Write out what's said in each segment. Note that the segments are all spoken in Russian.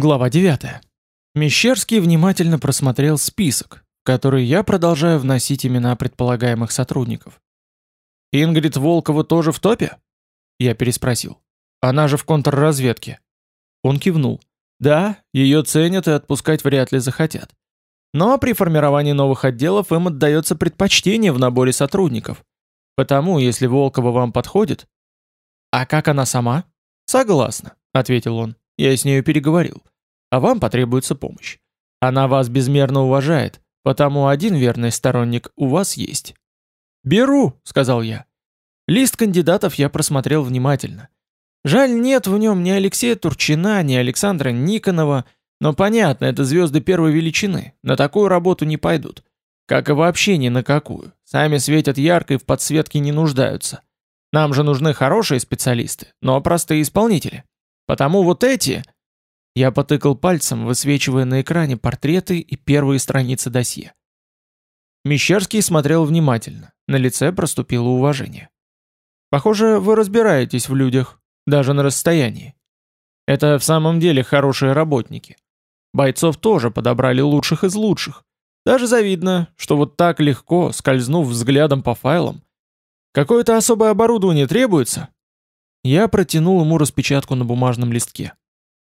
Глава 9. Мещерский внимательно просмотрел список, который я продолжаю вносить имена предполагаемых сотрудников. «Ингрид Волкова тоже в топе?» Я переспросил. «Она же в контрразведке». Он кивнул. «Да, ее ценят и отпускать вряд ли захотят. Но при формировании новых отделов им отдается предпочтение в наборе сотрудников. Потому, если Волкова вам подходит...» «А как она сама?» «Согласна», — ответил он. Я с нею переговорил. А вам потребуется помощь. Она вас безмерно уважает, потому один верный сторонник у вас есть. «Беру», — сказал я. Лист кандидатов я просмотрел внимательно. Жаль, нет в нем ни Алексея Турчина, ни Александра Никонова, но понятно, это звезды первой величины, на такую работу не пойдут. Как и вообще ни на какую. Сами светят ярко и в подсветке не нуждаются. Нам же нужны хорошие специалисты, но простые исполнители. Потому вот эти...» Я потыкал пальцем, высвечивая на экране портреты и первые страницы досье. Мещерский смотрел внимательно, на лице проступило уважение. «Похоже, вы разбираетесь в людях, даже на расстоянии. Это в самом деле хорошие работники. Бойцов тоже подобрали лучших из лучших. Даже завидно, что вот так легко, скользнув взглядом по файлам. Какое-то особое оборудование требуется?» Я протянул ему распечатку на бумажном листке.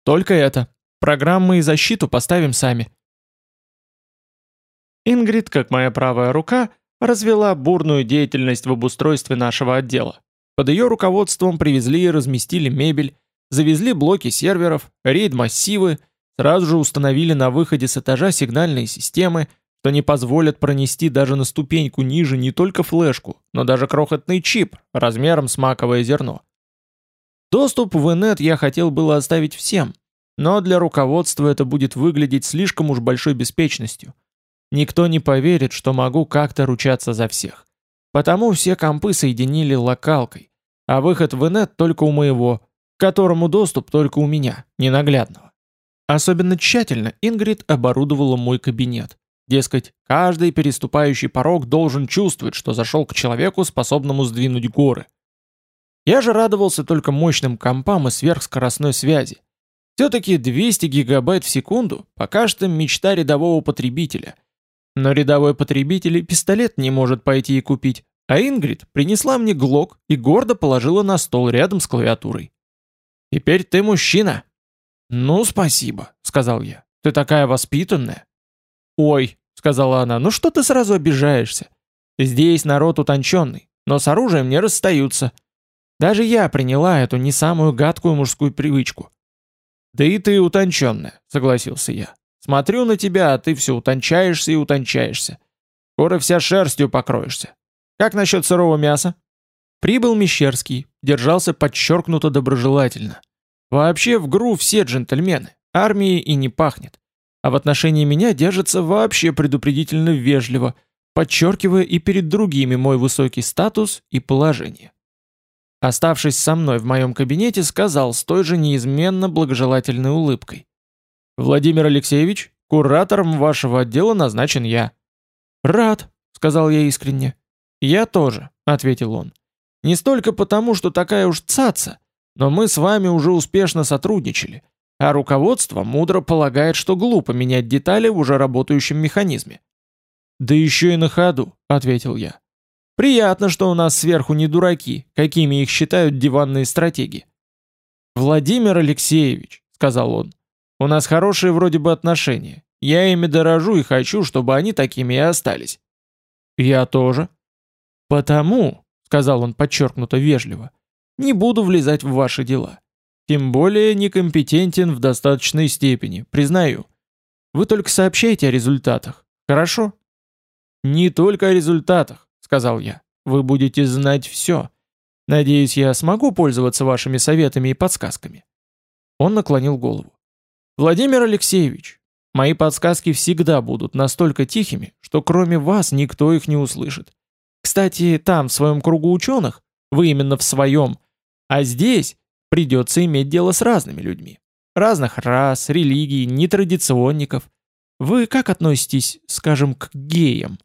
«Только это. Программы и защиту поставим сами». Ингрид, как моя правая рука, развела бурную деятельность в обустройстве нашего отдела. Под ее руководством привезли и разместили мебель, завезли блоки серверов, рейд-массивы, сразу же установили на выходе с этажа сигнальные системы, что не позволят пронести даже на ступеньку ниже не только флешку, но даже крохотный чип размером с маковое зерно. Доступ в инет я хотел было оставить всем, но для руководства это будет выглядеть слишком уж большой беспечностью. Никто не поверит, что могу как-то ручаться за всех. Потому все компы соединили локалкой, а выход в инет только у моего, к которому доступ только у меня, ненаглядного. Особенно тщательно Ингрид оборудовала мой кабинет. Дескать, каждый переступающий порог должен чувствовать, что зашел к человеку, способному сдвинуть горы. Я же радовался только мощным компам и сверхскоростной связи. Все-таки 200 гигабайт в секунду пока что мечта рядового потребителя. Но рядовой потребитель и пистолет не может пойти и купить, а Ингрид принесла мне глок и гордо положила на стол рядом с клавиатурой. «Теперь ты мужчина». «Ну, спасибо», — сказал я. «Ты такая воспитанная». «Ой», — сказала она, — «ну что ты сразу обижаешься? Здесь народ утонченный, но с оружием не расстаются». Даже я приняла эту не самую гадкую мужскую привычку. «Да и ты утонченная», — согласился я. «Смотрю на тебя, а ты все утончаешься и утончаешься. Скоро вся шерстью покроешься. Как насчет сырого мяса?» Прибыл Мещерский, держался подчеркнуто доброжелательно. Вообще в ГРУ все джентльмены, армии и не пахнет. А в отношении меня держится вообще предупредительно вежливо, подчеркивая и перед другими мой высокий статус и положение. Оставшись со мной в моем кабинете, сказал с той же неизменно благожелательной улыбкой. «Владимир Алексеевич, куратором вашего отдела назначен я». «Рад», — сказал я искренне. «Я тоже», — ответил он. «Не столько потому, что такая уж цаца, но мы с вами уже успешно сотрудничали, а руководство мудро полагает, что глупо менять детали в уже работающем механизме». «Да еще и на ходу», — ответил я. Приятно, что у нас сверху не дураки, какими их считают диванные стратеги. «Владимир Алексеевич», — сказал он, — «у нас хорошие вроде бы отношения. Я ими дорожу и хочу, чтобы они такими и остались». «Я тоже». «Потому», — сказал он подчеркнуто вежливо, — «не буду влезать в ваши дела. Тем более некомпетентен в достаточной степени, признаю. Вы только сообщайте о результатах, хорошо?» «Не только о результатах сказал я. «Вы будете знать все. Надеюсь, я смогу пользоваться вашими советами и подсказками». Он наклонил голову. «Владимир Алексеевич, мои подсказки всегда будут настолько тихими, что кроме вас никто их не услышит. Кстати, там, в своем кругу ученых, вы именно в своем, а здесь придется иметь дело с разными людьми. Разных рас, религий, нетрадиционников. Вы как относитесь, скажем, к геям?»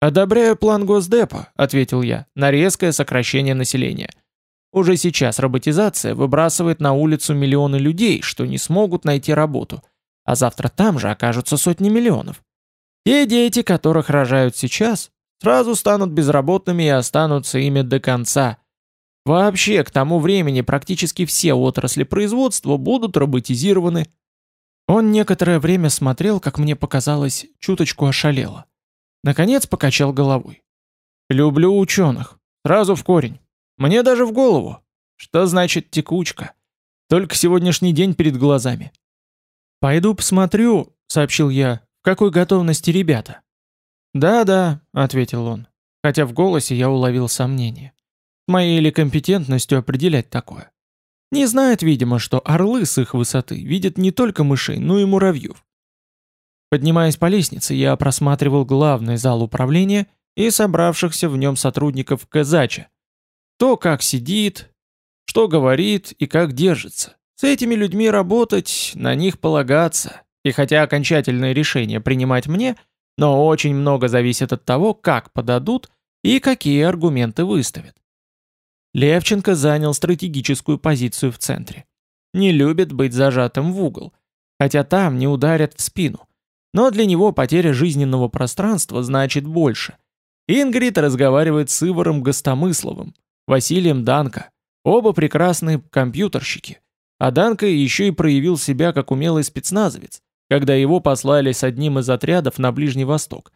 «Одобряю план Госдепа», — ответил я, — «на резкое сокращение населения. Уже сейчас роботизация выбрасывает на улицу миллионы людей, что не смогут найти работу, а завтра там же окажутся сотни миллионов. Те дети, которых рожают сейчас, сразу станут безработными и останутся ими до конца. Вообще, к тому времени практически все отрасли производства будут роботизированы. Он некоторое время смотрел, как мне показалось, чуточку ошалело. Наконец покачал головой. «Люблю ученых. Сразу в корень. Мне даже в голову. Что значит текучка? Только сегодняшний день перед глазами». «Пойду посмотрю», — сообщил я, — «в какой готовности ребята». «Да-да», — ответил он, хотя в голосе я уловил сомнение. Моей ли компетентностью определять такое? Не знает, видимо, что орлы с их высоты видят не только мышей, но и муравьев. Поднимаясь по лестнице, я просматривал главный зал управления и собравшихся в нем сотрудников казача. То, как сидит, что говорит и как держится. С этими людьми работать, на них полагаться. И хотя окончательное решение принимать мне, но очень много зависит от того, как подадут и какие аргументы выставят. Левченко занял стратегическую позицию в центре. Не любит быть зажатым в угол, хотя там не ударят в спину. Но для него потеря жизненного пространства значит больше. Ингрид разговаривает с Иваром Гостомысловым, Василием Данко. Оба прекрасные компьютерщики. А Данко еще и проявил себя как умелый спецназовец, когда его послали с одним из отрядов на Ближний Восток,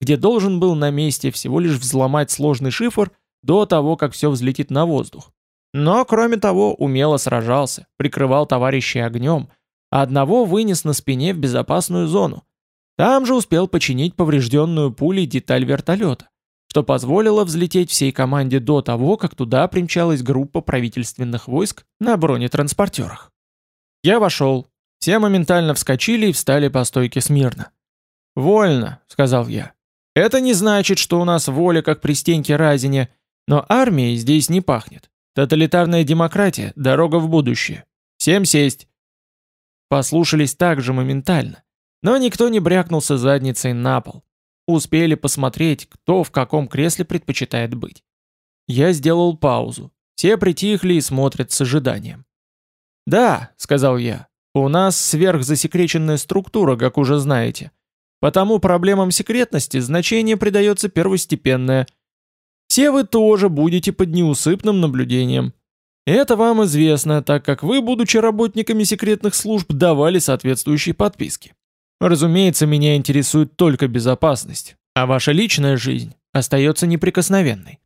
где должен был на месте всего лишь взломать сложный шифр до того, как все взлетит на воздух. Но, кроме того, умело сражался, прикрывал товарищей огнем, а одного вынес на спине в безопасную зону. Там же успел починить поврежденную пулей деталь вертолета, что позволило взлететь всей команде до того, как туда примчалась группа правительственных войск на бронетранспортерах. Я вошел. Все моментально вскочили и встали по стойке смирно. «Вольно», — сказал я. «Это не значит, что у нас воля, как при Стеньке Разине, но армией здесь не пахнет. Тоталитарная демократия — дорога в будущее. Всем сесть!» Послушались так же моментально. Но никто не брякнулся задницей на пол. Успели посмотреть, кто в каком кресле предпочитает быть. Я сделал паузу. Все притихли и смотрят с ожиданием. «Да», — сказал я, — «у нас сверхзасекреченная структура, как уже знаете. Потому проблемам секретности значение придается первостепенное. Все вы тоже будете под неусыпным наблюдением. Это вам известно, так как вы, будучи работниками секретных служб, давали соответствующие подписки. Разумеется, меня интересует только безопасность, а ваша личная жизнь остается неприкосновенной.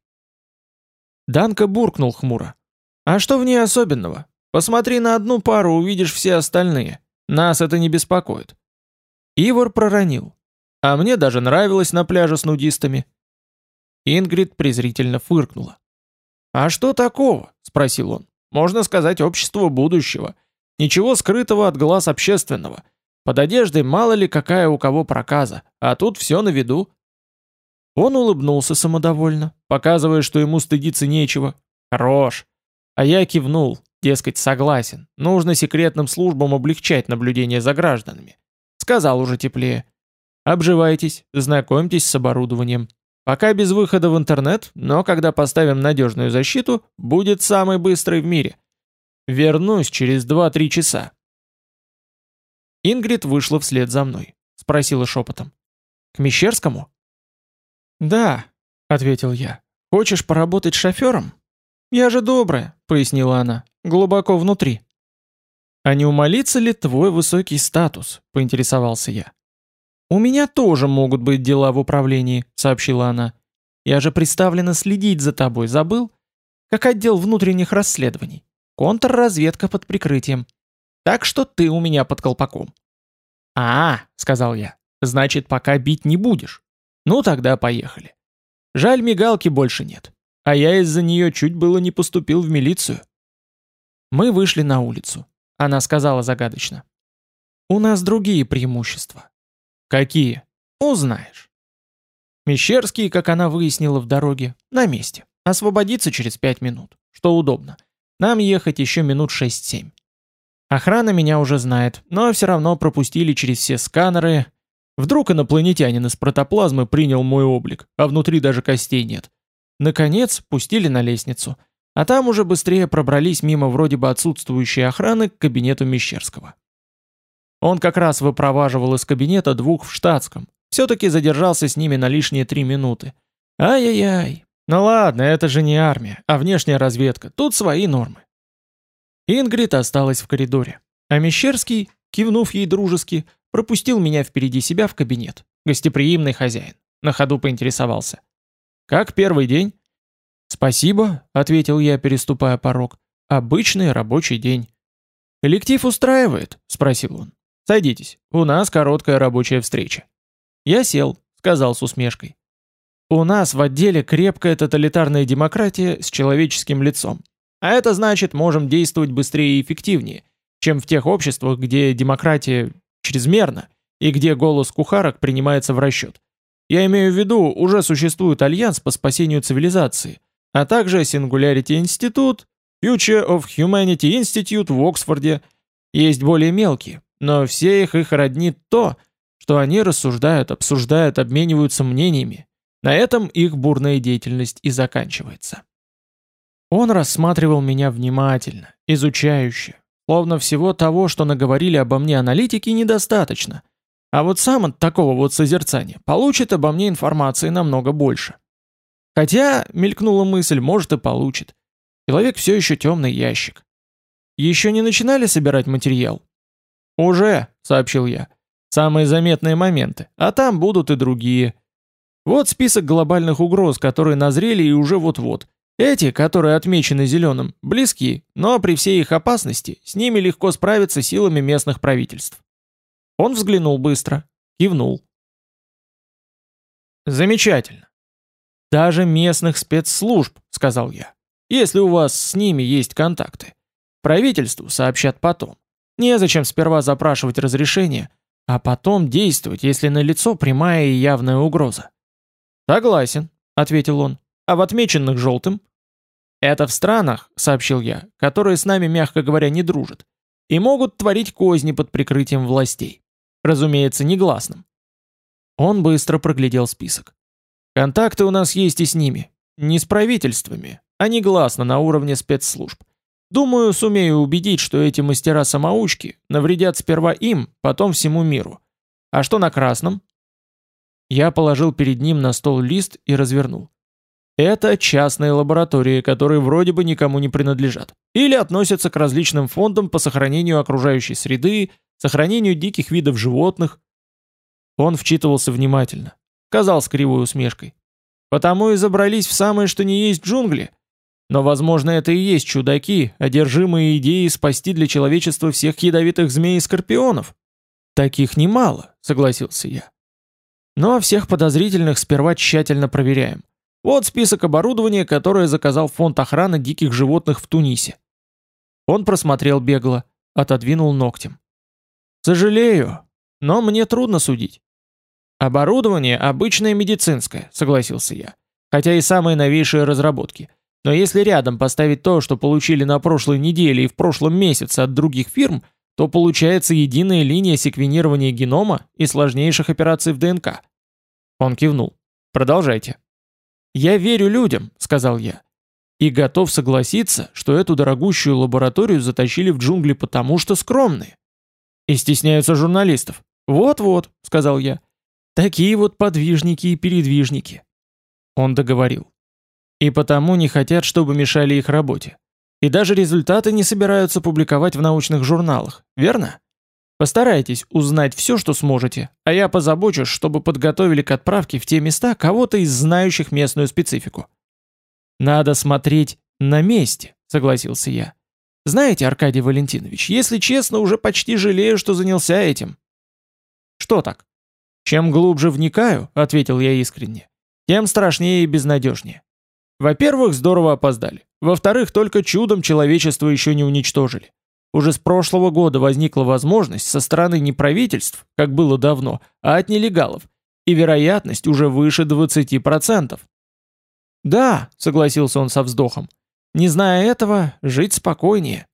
Данка буркнул хмуро. А что в ней особенного? Посмотри на одну пару, увидишь все остальные. Нас это не беспокоит. Ивар проронил. А мне даже нравилось на пляже с нудистами. Ингрид презрительно фыркнула. «А что такого?» – спросил он. «Можно сказать, общество будущего. Ничего скрытого от глаз общественного. Под одеждой мало ли какая у кого проказа, а тут все на виду. Он улыбнулся самодовольно, показывая, что ему стыдиться нечего. Хорош. А я кивнул, дескать, согласен. Нужно секретным службам облегчать наблюдение за гражданами. Сказал уже теплее. Обживайтесь, знакомьтесь с оборудованием. Пока без выхода в интернет, но когда поставим надежную защиту, будет самый быстрый в мире. Вернусь через 2-3 часа. Ингрид вышла вслед за мной. Спросила шепотом. «К Мещерскому?» «Да», — ответил я. «Хочешь поработать шофером?» «Я же добрая», — пояснила она, — «глубоко внутри». «А не умолится ли твой высокий статус?» — поинтересовался я. «У меня тоже могут быть дела в управлении», — сообщила она. «Я же представлена следить за тобой, забыл? Как отдел внутренних расследований. Контрразведка под прикрытием. Так что ты у меня под колпаком». «А, — сказал я, — значит, пока бить не будешь. Ну тогда поехали. Жаль, мигалки больше нет. А я из-за нее чуть было не поступил в милицию». Мы вышли на улицу. Она сказала загадочно. «У нас другие преимущества». «Какие?» «Узнаешь». Мещерский, как она выяснила в дороге, на месте. Освободиться через пять минут, что удобно. Нам ехать еще минут шесть-семь. Охрана меня уже знает, но все равно пропустили через все сканеры. Вдруг инопланетянин из протоплазмы принял мой облик, а внутри даже костей нет. Наконец, пустили на лестницу. а там уже быстрее пробрались мимо вроде бы отсутствующей охраны к кабинету Мещерского. Он как раз выпроваживал из кабинета двух в штатском, все-таки задержался с ними на лишние три минуты. Ай-яй-яй, ну ладно, это же не армия, а внешняя разведка, тут свои нормы. Ингрид осталась в коридоре, а Мещерский, кивнув ей дружески, пропустил меня впереди себя в кабинет. Гостеприимный хозяин. На ходу поинтересовался. «Как первый день?» «Спасибо», — ответил я, переступая порог. «Обычный рабочий день». «Коллектив устраивает?» — спросил он. «Садитесь, у нас короткая рабочая встреча». Я сел, сказал с усмешкой. «У нас в отделе крепкая тоталитарная демократия с человеческим лицом. А это значит, можем действовать быстрее и эффективнее, чем в тех обществах, где демократия чрезмерна и где голос кухарок принимается в расчет. Я имею в виду, уже существует альянс по спасению цивилизации, а также Singularity Institute, Future of Humanity Institute в Оксфорде. Есть более мелкие, но все их их роднит то, что они рассуждают, обсуждают, обмениваются мнениями. На этом их бурная деятельность и заканчивается. Он рассматривал меня внимательно, изучающе, словно всего того, что наговорили обо мне аналитики, недостаточно – а вот сам от такого вот созерцания получит обо мне информации намного больше. Хотя, мелькнула мысль, может и получит. Человек все еще темный ящик. Еще не начинали собирать материал? Уже, сообщил я. Самые заметные моменты, а там будут и другие. Вот список глобальных угроз, которые назрели и уже вот-вот. Эти, которые отмечены зеленым, близки, но при всей их опасности с ними легко справиться силами местных правительств. Он взглянул быстро, кивнул. Замечательно. Даже местных спецслужб, сказал я. Если у вас с ними есть контакты. Правительству сообщат потом. Незачем сперва запрашивать разрешение, а потом действовать, если налицо прямая и явная угроза. Согласен, ответил он. А в отмеченных желтым? Это в странах, сообщил я, которые с нами, мягко говоря, не дружат и могут творить козни под прикрытием властей. Разумеется, негласным. Он быстро проглядел список. Контакты у нас есть и с ними. Не с правительствами, а негласно на уровне спецслужб. Думаю, сумею убедить, что эти мастера-самоучки навредят сперва им, потом всему миру. А что на красном? Я положил перед ним на стол лист и развернул. Это частные лаборатории, которые вроде бы никому не принадлежат. Или относятся к различным фондам по сохранению окружающей среды, сохранению диких видов животных. Он вчитывался внимательно, сказал с кривой усмешкой. Потому и забрались в самое что ни есть джунгли. Но, возможно, это и есть чудаки, одержимые идеей спасти для человечества всех ядовитых змей и скорпионов. Таких немало, согласился я. Но всех подозрительных сперва тщательно проверяем. Вот список оборудования, которое заказал фонд охраны диких животных в Тунисе. Он просмотрел бегло, отодвинул ногтем. Сожалею, но мне трудно судить. Оборудование обычное медицинское, согласился я. Хотя и самые новейшие разработки. Но если рядом поставить то, что получили на прошлой неделе и в прошлом месяце от других фирм, то получается единая линия секвенирования генома и сложнейших операций в ДНК. Он кивнул. Продолжайте. «Я верю людям», — сказал я. «И готов согласиться, что эту дорогущую лабораторию затащили в джунгли потому, что скромные. И стесняются журналистов. Вот-вот, сказал я. Такие вот подвижники и передвижники. Он договорил. И потому не хотят, чтобы мешали их работе. И даже результаты не собираются публиковать в научных журналах, верно? Постарайтесь узнать все, что сможете, а я позабочусь, чтобы подготовили к отправке в те места кого-то из знающих местную специфику. Надо смотреть на месте, согласился я. Знаете, Аркадий Валентинович, если честно, уже почти жалею, что занялся этим. Что так? Чем глубже вникаю, ответил я искренне, тем страшнее и безнадежнее. Во-первых, здорово опоздали. Во-вторых, только чудом человечество еще не уничтожили. Уже с прошлого года возникла возможность со стороны не правительств, как было давно, а от нелегалов, и вероятность уже выше 20%. «Да», — согласился он со вздохом, не зная этого, жить спокойнее.